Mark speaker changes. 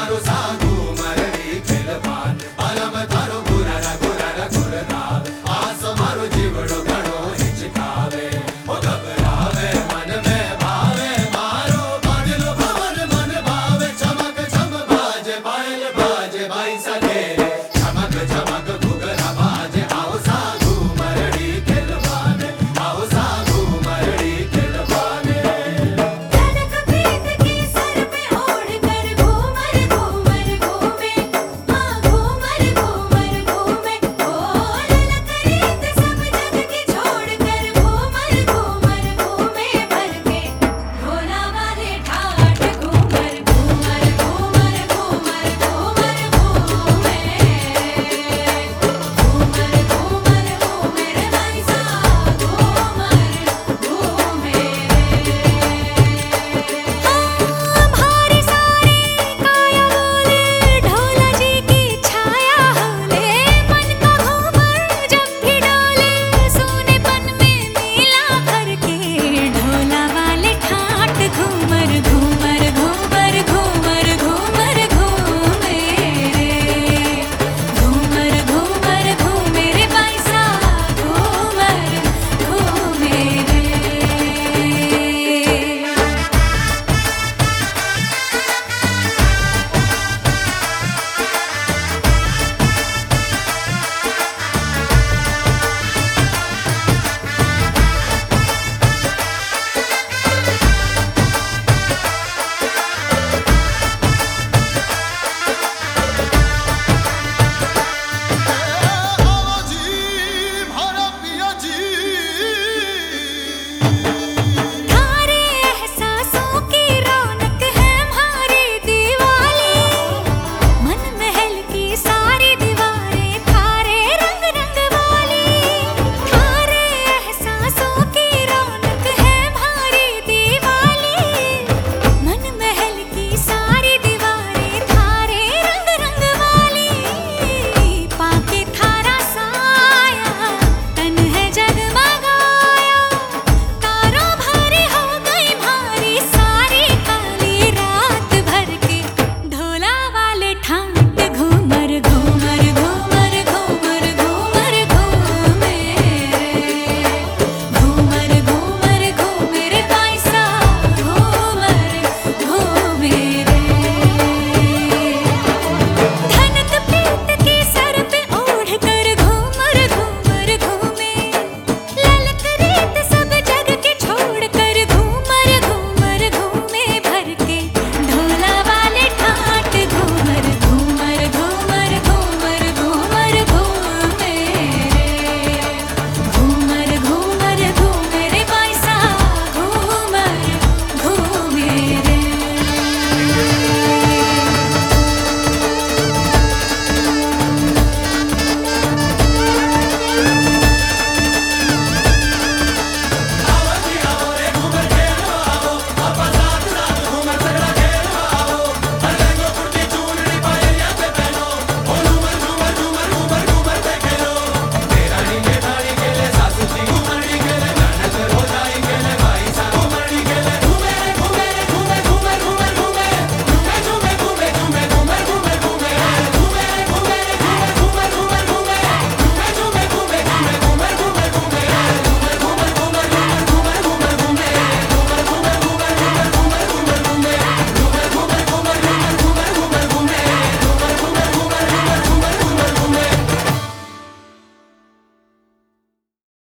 Speaker 1: 나로